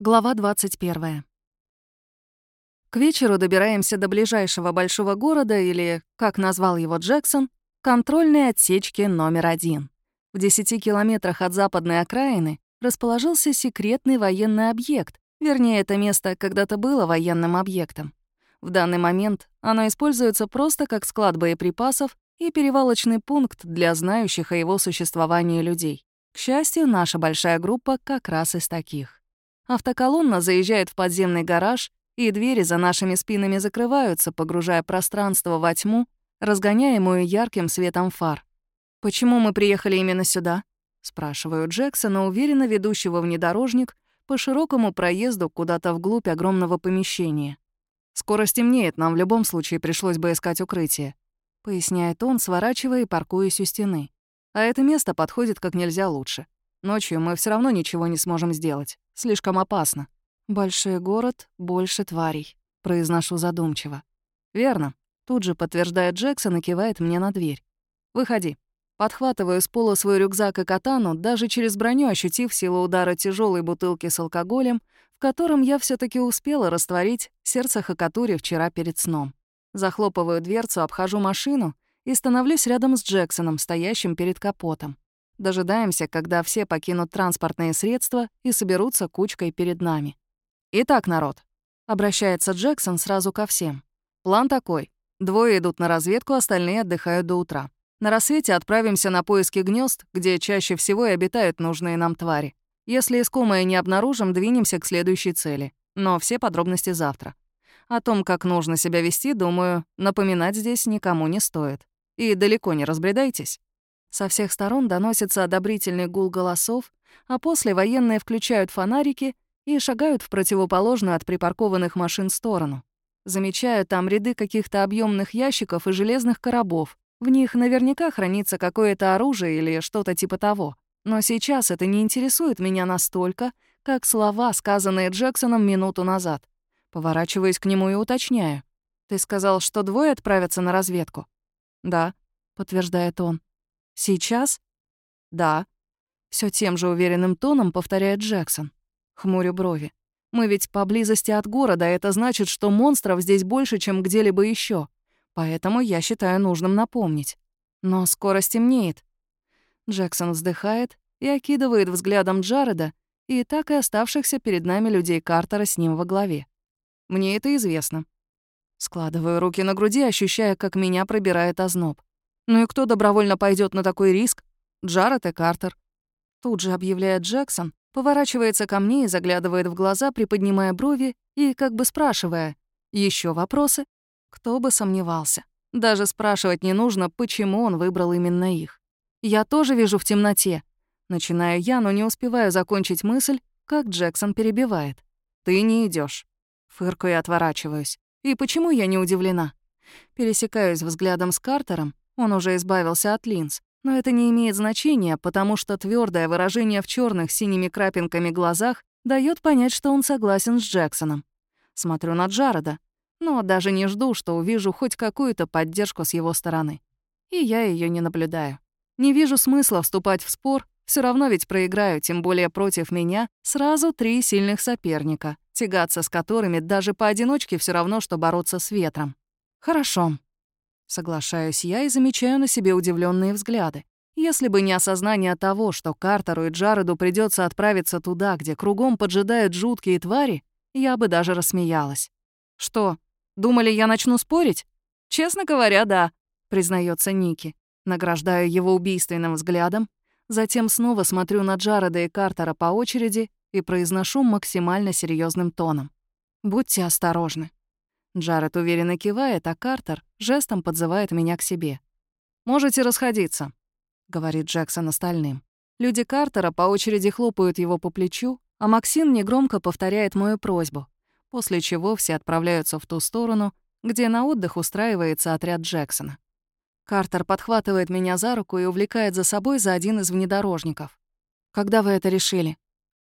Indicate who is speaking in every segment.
Speaker 1: Глава 21. К вечеру добираемся до ближайшего большого города или, как назвал его Джексон, контрольной отсечки номер один. В 10 километрах от западной окраины расположился секретный военный объект, вернее, это место когда-то было военным объектом. В данный момент оно используется просто как склад боеприпасов и перевалочный пункт для знающих о его существовании людей. К счастью, наша большая группа как раз из таких. Автоколонна заезжает в подземный гараж, и двери за нашими спинами закрываются, погружая пространство во тьму, разгоняемую ярким светом фар. «Почему мы приехали именно сюда?» — спрашиваю Джексона, уверенно ведущего внедорожник по широкому проезду куда-то вглубь огромного помещения. «Скоро стемнеет, нам в любом случае пришлось бы искать укрытие», — поясняет он, сворачивая и паркуясь у стены. «А это место подходит как нельзя лучше. Ночью мы все равно ничего не сможем сделать. Слишком опасно. Большой город, больше тварей. Произношу задумчиво. Верно. Тут же подтверждает Джексон и кивает мне на дверь. Выходи. Подхватываю с пола свой рюкзак и катану, даже через броню ощутив силу удара тяжелой бутылки с алкоголем, в котором я все таки успела растворить сердце Хакатури вчера перед сном. Захлопываю дверцу, обхожу машину и становлюсь рядом с Джексоном, стоящим перед капотом. Дожидаемся, когда все покинут транспортные средства и соберутся кучкой перед нами. «Итак, народ», — обращается Джексон сразу ко всем. «План такой. Двое идут на разведку, остальные отдыхают до утра. На рассвете отправимся на поиски гнезд, где чаще всего и обитают нужные нам твари. Если искомое не обнаружим, двинемся к следующей цели. Но все подробности завтра. О том, как нужно себя вести, думаю, напоминать здесь никому не стоит. И далеко не разбредайтесь. Со всех сторон доносится одобрительный гул голосов, а после военные включают фонарики и шагают в противоположную от припаркованных машин сторону. Замечаю там ряды каких-то объемных ящиков и железных коробов. В них наверняка хранится какое-то оружие или что-то типа того. Но сейчас это не интересует меня настолько, как слова, сказанные Джексоном минуту назад. Поворачиваюсь к нему и уточняю. «Ты сказал, что двое отправятся на разведку?» «Да», — подтверждает он. «Сейчас?» «Да». Все тем же уверенным тоном повторяет Джексон. Хмурю брови. «Мы ведь поблизости от города, а это значит, что монстров здесь больше, чем где-либо еще. Поэтому я считаю нужным напомнить. Но скоро стемнеет». Джексон вздыхает и окидывает взглядом Джареда и так и оставшихся перед нами людей Картера с ним во главе. Мне это известно. Складываю руки на груди, ощущая, как меня пробирает озноб. Ну и кто добровольно пойдет на такой риск? Джаред и Картер. Тут же объявляет Джексон, поворачивается ко мне и заглядывает в глаза, приподнимая брови и как бы спрашивая. еще вопросы?» Кто бы сомневался. Даже спрашивать не нужно, почему он выбрал именно их. «Я тоже вижу в темноте». Начинаю я, но не успеваю закончить мысль, как Джексон перебивает. «Ты не идешь. Фыркаю и отворачиваюсь. И почему я не удивлена? Пересекаюсь взглядом с Картером, он уже избавился от линз. Но это не имеет значения, потому что твердое выражение в черных синими крапинками глазах дает понять, что он согласен с Джексоном. Смотрю на Джареда, но даже не жду, что увижу хоть какую-то поддержку с его стороны. И я ее не наблюдаю. Не вижу смысла вступать в спор, все равно ведь проиграю, тем более против меня, сразу три сильных соперника, тягаться с которыми даже поодиночке все равно, что бороться с ветром. Хорошо, Соглашаюсь я и замечаю на себе удивленные взгляды. Если бы не осознание того, что Картеру и Джареду придется отправиться туда, где кругом поджидают жуткие твари, я бы даже рассмеялась. «Что, думали, я начну спорить?» «Честно говоря, да», — признается Ники. Награждаю его убийственным взглядом, затем снова смотрю на Джареда и Картера по очереди и произношу максимально серьезным тоном. «Будьте осторожны. Джаред уверенно кивает, а Картер жестом подзывает меня к себе. «Можете расходиться», — говорит Джексон остальным. Люди Картера по очереди хлопают его по плечу, а Максин негромко повторяет мою просьбу, после чего все отправляются в ту сторону, где на отдых устраивается отряд Джексона. Картер подхватывает меня за руку и увлекает за собой за один из внедорожников. «Когда вы это решили?»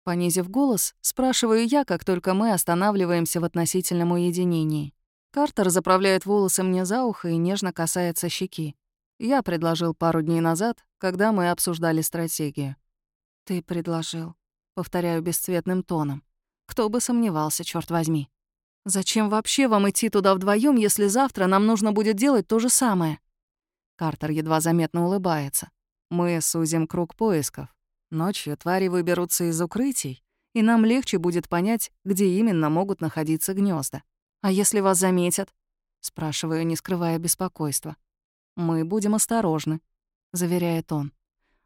Speaker 1: Понизив голос, спрашиваю я, как только мы останавливаемся в относительном уединении. Картер заправляет волосы мне за ухо и нежно касается щеки. Я предложил пару дней назад, когда мы обсуждали стратегию. «Ты предложил», — повторяю бесцветным тоном. Кто бы сомневался, черт возьми. Зачем вообще вам идти туда вдвоем, если завтра нам нужно будет делать то же самое? Картер едва заметно улыбается. Мы сузим круг поисков. Ночью твари выберутся из укрытий, и нам легче будет понять, где именно могут находиться гнезда. А если вас заметят? Спрашиваю, не скрывая беспокойства. Мы будем осторожны, заверяет он.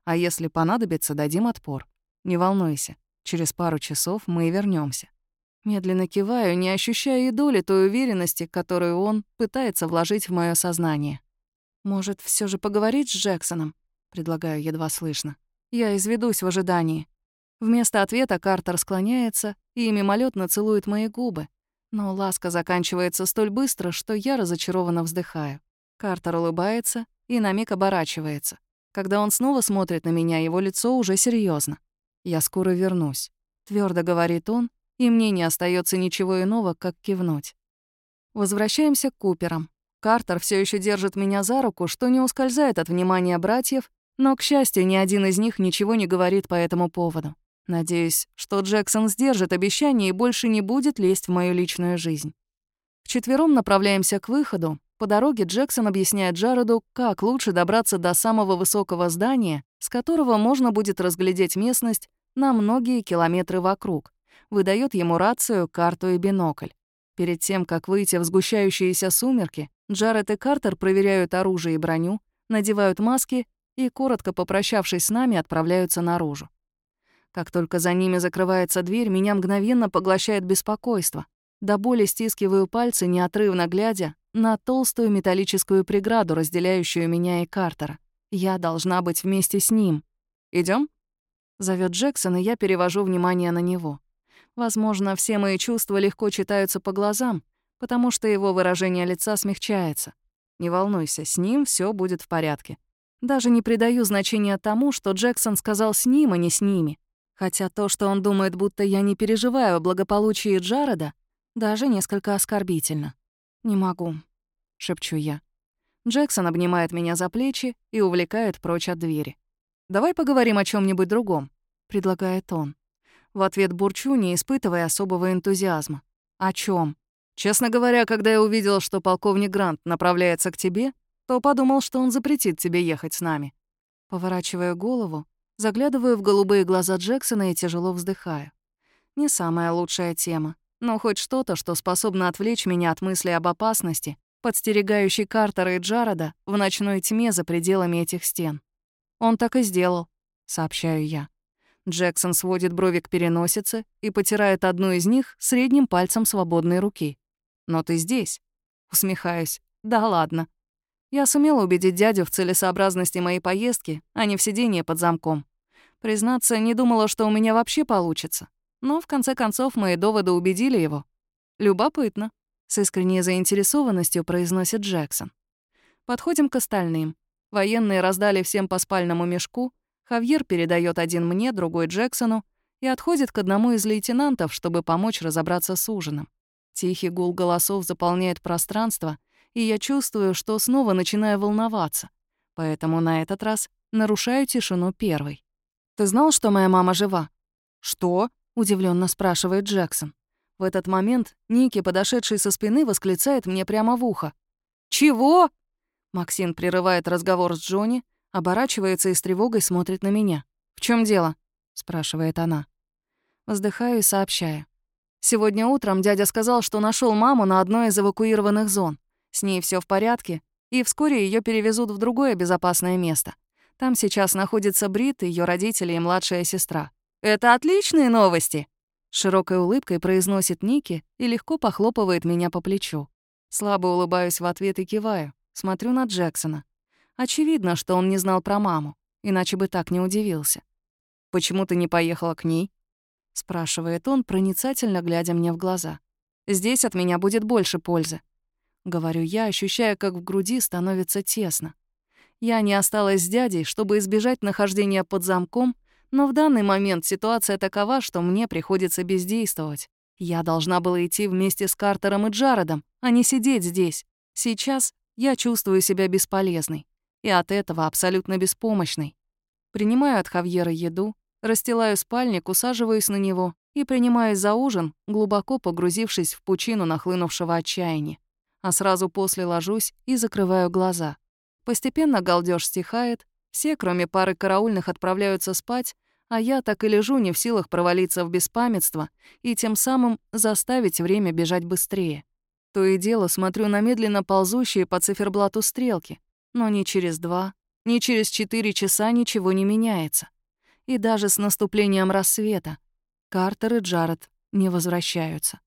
Speaker 1: А если понадобится, дадим отпор. Не волнуйся, через пару часов мы вернемся. Медленно киваю, не ощущая и доли той уверенности, которую он пытается вложить в мое сознание. «Может, все же поговорить с Джексоном?» — предлагаю едва слышно. «Я изведусь в ожидании». Вместо ответа Картер склоняется и мимолетно целует мои губы. Но ласка заканчивается столь быстро, что я разочарованно вздыхаю. Картер улыбается и на миг оборачивается. Когда он снова смотрит на меня, его лицо уже серьезно. «Я скоро вернусь», — твердо говорит он, и мне не остается ничего иного, как кивнуть. Возвращаемся к Куперам. Картер все еще держит меня за руку, что не ускользает от внимания братьев, но, к счастью, ни один из них ничего не говорит по этому поводу. Надеюсь, что Джексон сдержит обещание и больше не будет лезть в мою личную жизнь. Вчетвером направляемся к выходу, по дороге Джексон объясняет Джареду, как лучше добраться до самого высокого здания, с которого можно будет разглядеть местность на многие километры вокруг. Выдает ему рацию, карту и бинокль. Перед тем, как выйти в сгущающиеся сумерки, Джаред и Картер проверяют оружие и броню, надевают маски и, коротко попрощавшись с нами, отправляются наружу. Как только за ними закрывается дверь, меня мгновенно поглощает беспокойство. До боли стискиваю пальцы, неотрывно глядя на толстую металлическую преграду, разделяющую меня и Картера. Я должна быть вместе с ним. Идем? Зовет Джексон, и я перевожу внимание на него. Возможно, все мои чувства легко читаются по глазам, потому что его выражение лица смягчается. Не волнуйся, с ним все будет в порядке. Даже не придаю значения тому, что Джексон сказал с ним, а не с ними. Хотя то, что он думает, будто я не переживаю о благополучии Джареда, даже несколько оскорбительно. «Не могу», — шепчу я. Джексон обнимает меня за плечи и увлекает прочь от двери. «Давай поговорим о чем нибудь другом», — предлагает он. В ответ бурчу, не испытывая особого энтузиазма. «О чем? Честно говоря, когда я увидел, что полковник Грант направляется к тебе, то подумал, что он запретит тебе ехать с нами». Поворачивая голову, заглядываю в голубые глаза Джексона и тяжело вздыхаю. Не самая лучшая тема, но хоть что-то, что способно отвлечь меня от мысли об опасности, подстерегающей Картера и Джареда в ночной тьме за пределами этих стен. «Он так и сделал», — сообщаю я. Джексон сводит брови к переносице и потирает одну из них средним пальцем свободной руки. «Но ты здесь?» Усмехаюсь. «Да ладно». Я сумела убедить дядю в целесообразности моей поездки, а не в сидении под замком. Признаться, не думала, что у меня вообще получится. Но, в конце концов, мои доводы убедили его. «Любопытно», — с искренней заинтересованностью произносит Джексон. Подходим к остальным. Военные раздали всем по спальному мешку, Хавьер передает один мне, другой Джексону и отходит к одному из лейтенантов, чтобы помочь разобраться с ужином. Тихий гул голосов заполняет пространство, и я чувствую, что снова начинаю волноваться. Поэтому на этот раз нарушаю тишину первой. «Ты знал, что моя мама жива?» «Что?» — удивленно спрашивает Джексон. В этот момент Ники, подошедший со спины, восклицает мне прямо в ухо. «Чего?» Максин прерывает разговор с Джонни, оборачивается и с тревогой смотрит на меня. «В чем дело?» — спрашивает она. Вздыхаю и сообщаю. Сегодня утром дядя сказал, что нашел маму на одной из эвакуированных зон. С ней все в порядке, и вскоре ее перевезут в другое безопасное место. Там сейчас находится Брит, ее родители и младшая сестра. «Это отличные новости!» Широкой улыбкой произносит Ники и легко похлопывает меня по плечу. Слабо улыбаюсь в ответ и киваю. Смотрю на Джексона. Очевидно, что он не знал про маму, иначе бы так не удивился. «Почему ты не поехала к ней?» — спрашивает он, проницательно глядя мне в глаза. «Здесь от меня будет больше пользы», — говорю я, ощущая, как в груди становится тесно. Я не осталась с дядей, чтобы избежать нахождения под замком, но в данный момент ситуация такова, что мне приходится бездействовать. Я должна была идти вместе с Картером и Джаредом, а не сидеть здесь. Сейчас я чувствую себя бесполезной и от этого абсолютно беспомощной. Принимаю от Хавьера еду, расстилаю спальник, усаживаюсь на него и принимаюсь за ужин, глубоко погрузившись в пучину нахлынувшего отчаяния. А сразу после ложусь и закрываю глаза. Постепенно галдеж стихает, все, кроме пары караульных, отправляются спать, а я так и лежу не в силах провалиться в беспамятство и тем самым заставить время бежать быстрее. То и дело смотрю на медленно ползущие по циферблату стрелки, но ни через два, ни через четыре часа ничего не меняется. И даже с наступлением рассвета Картер и Джаред не возвращаются.